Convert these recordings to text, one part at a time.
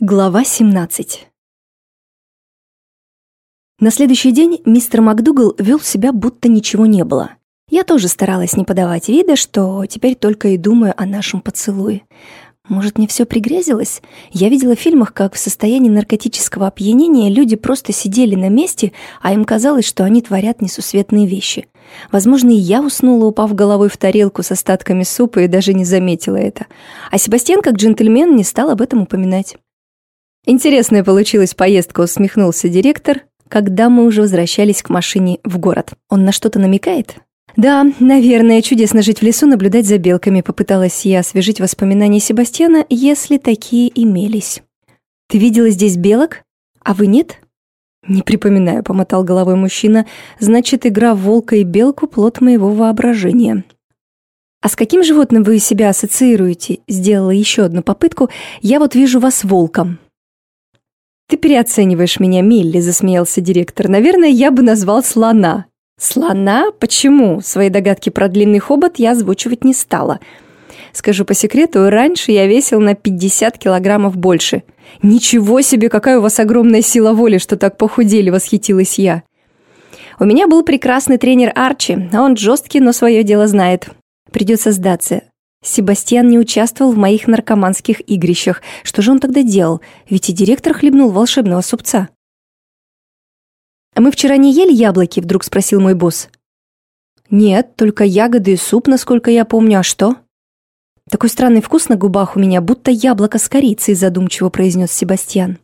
Глава 17 На следующий день мистер МакДугал вел себя, будто ничего не было. Я тоже старалась не подавать вида, что теперь только и думаю о нашем поцелуе. Может, мне все пригрезилось? Я видела в фильмах, как в состоянии наркотического опьянения люди просто сидели на месте, а им казалось, что они творят несусветные вещи. Возможно, и я уснула, упав головой в тарелку с остатками супа и даже не заметила это. А Себастьян, как джентльмен, не стал об этом упоминать. Интересная получилась поездка, усмехнулся директор, когда мы уже возвращались к машине в город. Он на что-то намекает? Да, наверное, чудесно жить в лесу, наблюдать за белками, попыталась я освежить воспоминания Себастьяна, если такие имелись. Ты видела здесь белок? А вы нет? Не припоминаю, помотал головой мужчина. Значит, игра волка и белку плод моего воображения. «А с каким животным вы себя ассоциируете?» Сделала еще одну попытку. «Я вот вижу вас волком». «Ты переоцениваешь меня, Милли», — засмеялся директор. «Наверное, я бы назвал слона». «Слона? Почему?» Свои догадки про длинный хобот я озвучивать не стала. Скажу по секрету, раньше я весил на 50 килограммов больше. «Ничего себе, какая у вас огромная сила воли, что так похудели!» — восхитилась я. У меня был прекрасный тренер Арчи, он жесткий, но свое дело знает. Придется сдаться. Себастьян не участвовал в моих наркоманских игрищах. Что же он тогда делал? Ведь и директор хлебнул волшебного супца. «А мы вчера не ели яблоки?» – вдруг спросил мой босс. «Нет, только ягоды и суп, насколько я помню. А что?» «Такой странный вкус на губах у меня, будто яблоко с корицей», – задумчиво произнес Себастьян.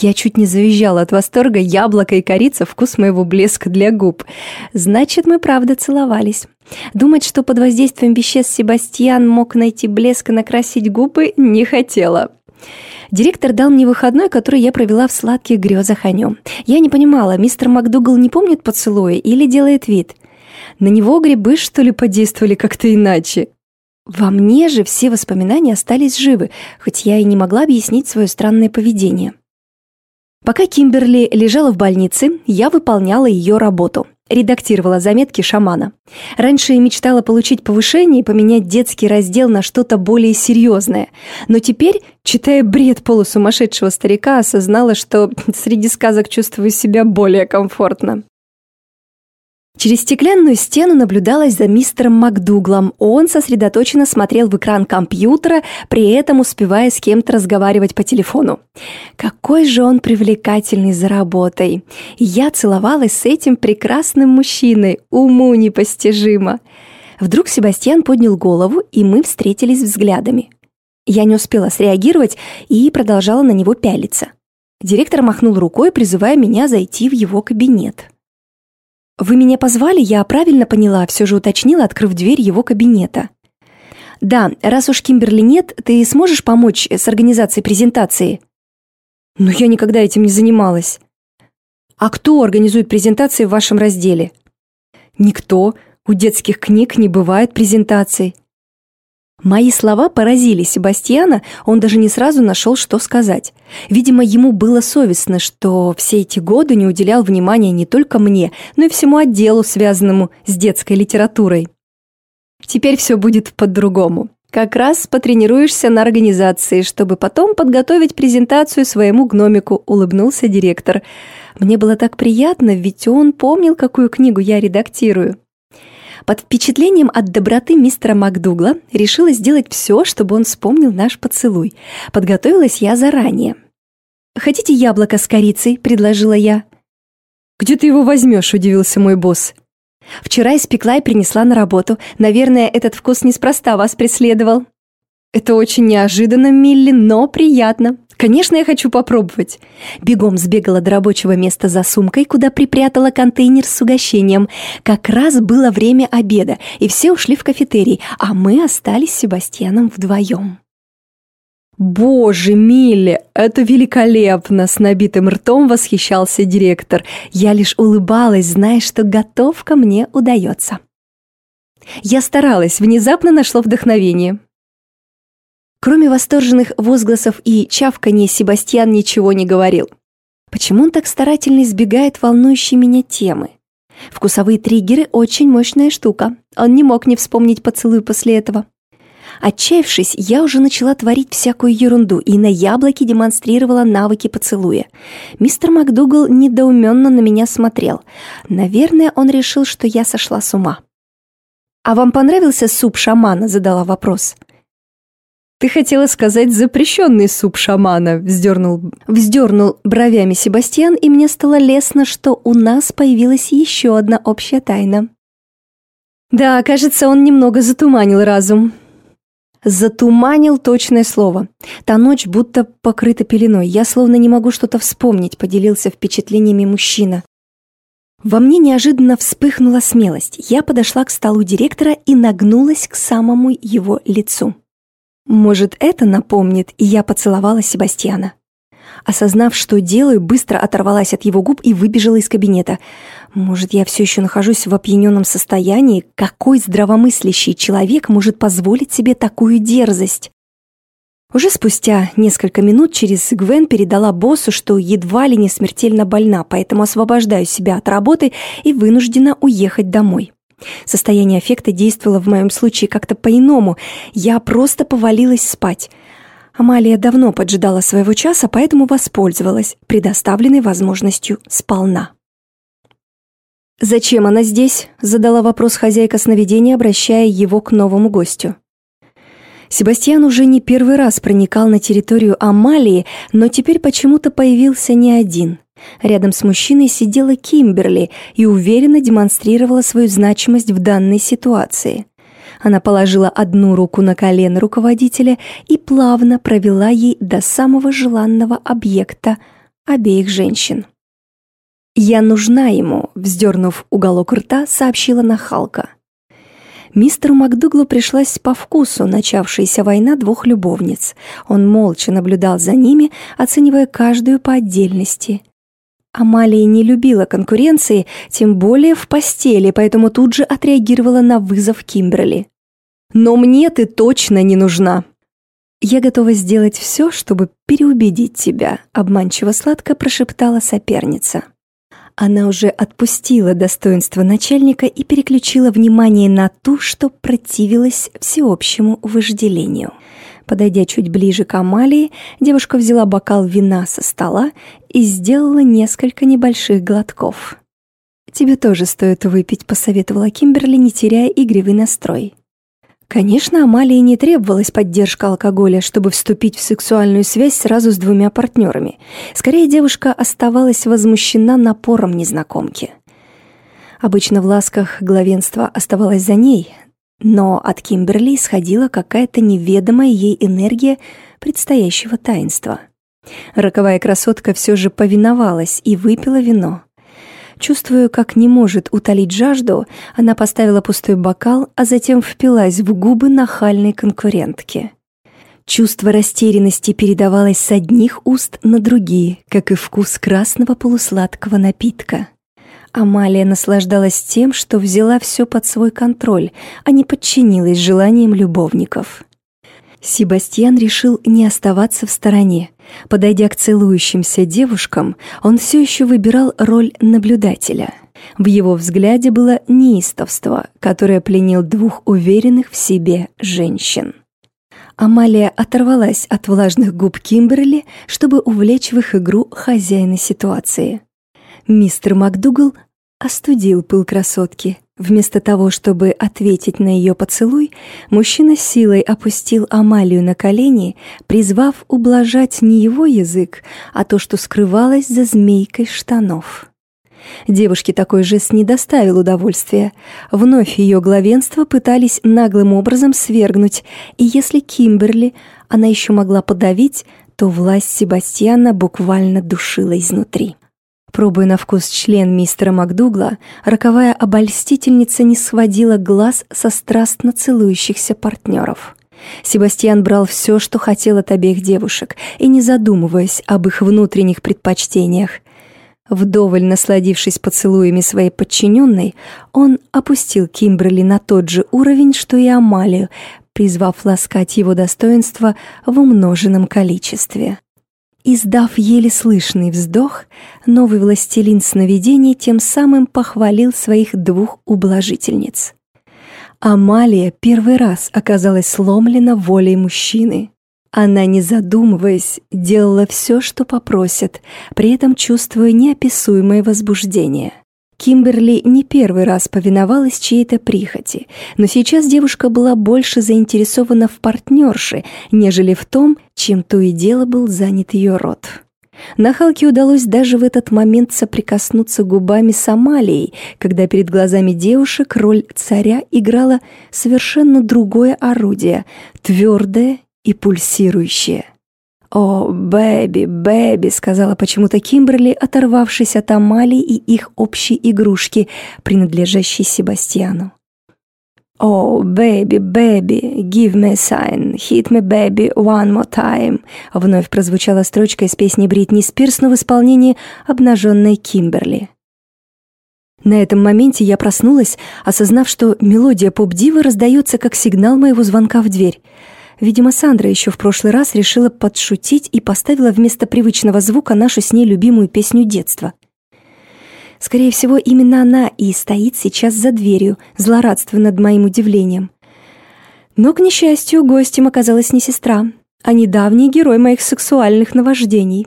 Я чуть не завизжала от восторга. Яблоко и корица – вкус моего блеска для губ. Значит, мы правда целовались. Думать, что под воздействием веществ Себастьян мог найти блеск и накрасить губы, не хотела. Директор дал мне выходной, который я провела в сладких грезах о нем. Я не понимала, мистер МакДугал не помнит поцелуя или делает вид. На него грибы, что ли, подействовали как-то иначе? Во мне же все воспоминания остались живы, хоть я и не могла объяснить свое странное поведение. Пока Кимберли лежала в больнице, я выполняла ее работу. Редактировала заметки шамана. Раньше мечтала получить повышение и поменять детский раздел на что-то более серьезное. Но теперь, читая бред полусумасшедшего старика, осознала, что среди сказок чувствую себя более комфортно. Через стеклянную стену наблюдалась за мистером МакДуглом. Он сосредоточенно смотрел в экран компьютера, при этом успевая с кем-то разговаривать по телефону. Какой же он привлекательный за работой. Я целовалась с этим прекрасным мужчиной, уму непостижимо. Вдруг Себастьян поднял голову, и мы встретились взглядами. Я не успела среагировать и продолжала на него пялиться. Директор махнул рукой, призывая меня зайти в его кабинет. «Вы меня позвали, я правильно поняла», все же уточнила, открыв дверь его кабинета. «Да, раз уж Кимберли нет, ты сможешь помочь с организацией презентации?» «Но я никогда этим не занималась». «А кто организует презентации в вашем разделе?» «Никто. У детских книг не бывает презентаций». Мои слова поразили Себастьяна, он даже не сразу нашел, что сказать. Видимо, ему было совестно, что все эти годы не уделял внимания не только мне, но и всему отделу, связанному с детской литературой. Теперь все будет по-другому. Как раз потренируешься на организации, чтобы потом подготовить презентацию своему гномику, улыбнулся директор. Мне было так приятно, ведь он помнил, какую книгу я редактирую. Под впечатлением от доброты мистера МакДугла решила сделать все, чтобы он вспомнил наш поцелуй. Подготовилась я заранее. «Хотите яблоко с корицей?» – предложила я. «Где ты его возьмешь?» – удивился мой босс. «Вчера испекла и принесла на работу. Наверное, этот вкус неспроста вас преследовал». «Это очень неожиданно, Милли, но приятно. Конечно, я хочу попробовать. Бегом сбегала до рабочего места за сумкой, куда припрятала контейнер с угощением. Как раз было время обеда, и все ушли в кафетерий, а мы остались с Себастьяном вдвоем. «Боже, Милли, это великолепно!» С набитым ртом восхищался директор. Я лишь улыбалась, зная, что готовка мне удается. Я старалась, внезапно нашло вдохновение. Кроме восторженных возгласов и чавканья, Себастьян ничего не говорил. Почему он так старательно избегает волнующей меня темы? Вкусовые триггеры – очень мощная штука. Он не мог не вспомнить поцелуй после этого. Отчаявшись, я уже начала творить всякую ерунду и на яблоке демонстрировала навыки поцелуя. Мистер МакДугал недоуменно на меня смотрел. Наверное, он решил, что я сошла с ума. «А вам понравился суп шамана?» – задала вопрос. «Ты хотела сказать запрещенный суп шамана», – вздернул, вздернул бровями Себастьян, и мне стало лестно, что у нас появилась еще одна общая тайна. Да, кажется, он немного затуманил разум. Затуманил точное слово. Та ночь будто покрыта пеленой. Я словно не могу что-то вспомнить, поделился впечатлениями мужчина. Во мне неожиданно вспыхнула смелость. Я подошла к столу директора и нагнулась к самому его лицу. Может, это напомнит, и я поцеловала Себастьяна. Осознав, что делаю, быстро оторвалась от его губ и выбежала из кабинета. Может, я все еще нахожусь в опьяненном состоянии? Какой здравомыслящий человек может позволить себе такую дерзость? Уже спустя несколько минут через Гвен передала боссу, что едва ли не смертельно больна, поэтому освобождаю себя от работы и вынуждена уехать домой. Состояние аффекта действовало в моем случае как-то по-иному. Я просто повалилась спать. Амалия давно поджидала своего часа, поэтому воспользовалась предоставленной возможностью сполна. «Зачем она здесь?» – задала вопрос хозяйка сновидения, обращая его к новому гостю. Себастьян уже не первый раз проникал на территорию Амалии, но теперь почему-то появился не один. Рядом с мужчиной сидела Кимберли и уверенно демонстрировала свою значимость в данной ситуации. Она положила одну руку на колено руководителя и плавно провела ей до самого желанного объекта обеих женщин. «Я нужна ему», — вздернув уголок рта, сообщила нахалка. Мистеру Макдуглу пришлась по вкусу начавшаяся война двух любовниц. Он молча наблюдал за ними, оценивая каждую по отдельности. Амалия не любила конкуренции, тем более в постели, поэтому тут же отреагировала на вызов Кимберли. «Но мне ты точно не нужна!» «Я готова сделать все, чтобы переубедить тебя», — обманчиво сладко прошептала соперница. Она уже отпустила достоинство начальника и переключила внимание на ту, что противилась всеобщему вожделению. Подойдя чуть ближе к Амалии, девушка взяла бокал вина со стола и сделала несколько небольших глотков. «Тебе тоже стоит выпить», — посоветовала Кимберли, не теряя игривый настрой. Конечно, Амалии не требовалась поддержка алкоголя, чтобы вступить в сексуальную связь сразу с двумя партнерами. Скорее, девушка оставалась возмущена напором незнакомки. Обычно в ласках главенство оставалось за ней, но от Кимберли исходила какая-то неведомая ей энергия предстоящего таинства. Роковая красотка все же повиновалась и выпила вино. Чувствуя, как не может утолить жажду, она поставила пустой бокал, а затем впилась в губы нахальной конкурентки. Чувство растерянности передавалось с одних уст на другие, как и вкус красного полусладкого напитка. Амалия наслаждалась тем, что взяла все под свой контроль, а не подчинилась желаниям любовников. Себастьян решил не оставаться в стороне. Подойдя к целующимся девушкам, он все еще выбирал роль наблюдателя. В его взгляде было неистовство, которое пленил двух уверенных в себе женщин. Амалия оторвалась от влажных губ Кимберли, чтобы увлечь в их игру хозяина ситуации. Мистер МакДугал остудил пыл красотки. Вместо того, чтобы ответить на ее поцелуй, мужчина силой опустил Амалию на колени, призвав ублажать не его язык, а то, что скрывалось за змейкой штанов. Девушке такой жест не доставил удовольствия. Вновь ее главенство пытались наглым образом свергнуть, и если Кимберли она еще могла подавить, то власть Себастьяна буквально душила изнутри. Пробуя на вкус член мистера Макдугла, роковая обольстительница не сводила глаз со страстно целующихся партнеров. Себастьян брал все, что хотел от обеих девушек, и не задумываясь об их внутренних предпочтениях. Вдоволь насладившись поцелуями своей подчиненной, он опустил Кимберли на тот же уровень, что и Амалию, призвав ласкать его достоинство в умноженном количестве. Издав еле слышный вздох, новый властелин сновидений тем самым похвалил своих двух ублажительниц. Амалия первый раз оказалась сломлена волей мужчины. Она, не задумываясь, делала все, что попросят, при этом чувствуя неописуемое возбуждение. Кимберли не первый раз повиновалась чьей-то прихоти, но сейчас девушка была больше заинтересована в партнерше, нежели в том, чем то и дело был занят ее рот. Нахалке удалось даже в этот момент соприкоснуться губами с Амалией, когда перед глазами девушек роль царя играла совершенно другое орудие, твердое и пульсирующее. «О, Бэби, Бэби», — сказала почему-то Кимберли, оторвавшись от Амалии и их общей игрушки, принадлежащей Себастьяну. «Oh, baby, baby, give me a sign, hit me, baby, one more time», вновь прозвучала строчка из песни Бритни Спирс, но в исполнении обнаженной Кимберли. На этом моменте я проснулась, осознав, что мелодия поп-дивы раздается как сигнал моего звонка в дверь. Видимо, Сандра еще в прошлый раз решила подшутить и поставила вместо привычного звука нашу с ней любимую песню детства — Скорее всего, именно она и стоит сейчас за дверью, злорадствуя над моим удивлением. Но, к несчастью, гостем оказалась не сестра, а недавний герой моих сексуальных наваждений.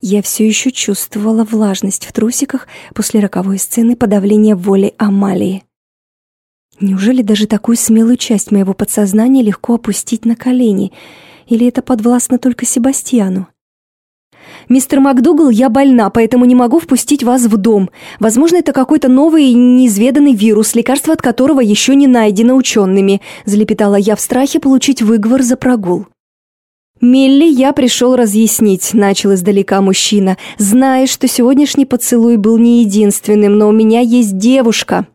Я все еще чувствовала влажность в трусиках после роковой сцены подавления воли Амалии. Неужели даже такую смелую часть моего подсознания легко опустить на колени? Или это подвластно только Себастьяну? «Мистер МакДугал, я больна, поэтому не могу впустить вас в дом. Возможно, это какой-то новый неизведанный вирус, лекарство от которого еще не найдено учеными», залепетала я в страхе получить выговор за прогул. «Милли, я пришел разъяснить», — начал издалека мужчина, «зная, что сегодняшний поцелуй был не единственным, но у меня есть девушка».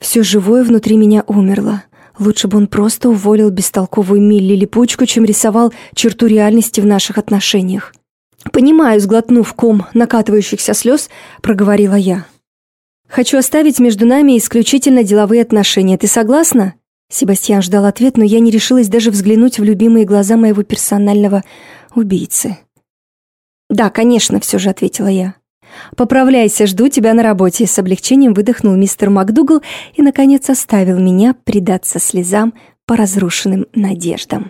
Все живое внутри меня умерло. Лучше бы он просто уволил бестолковую Милли липучку, чем рисовал черту реальности в наших отношениях. «Понимаю», — сглотнув ком накатывающихся слез, проговорила я. «Хочу оставить между нами исключительно деловые отношения. Ты согласна?» Себастьян ждал ответ, но я не решилась даже взглянуть в любимые глаза моего персонального убийцы. «Да, конечно», — все же ответила я. «Поправляйся, жду тебя на работе», — с облегчением выдохнул мистер МакДугал и, наконец, оставил меня предаться слезам по разрушенным надеждам.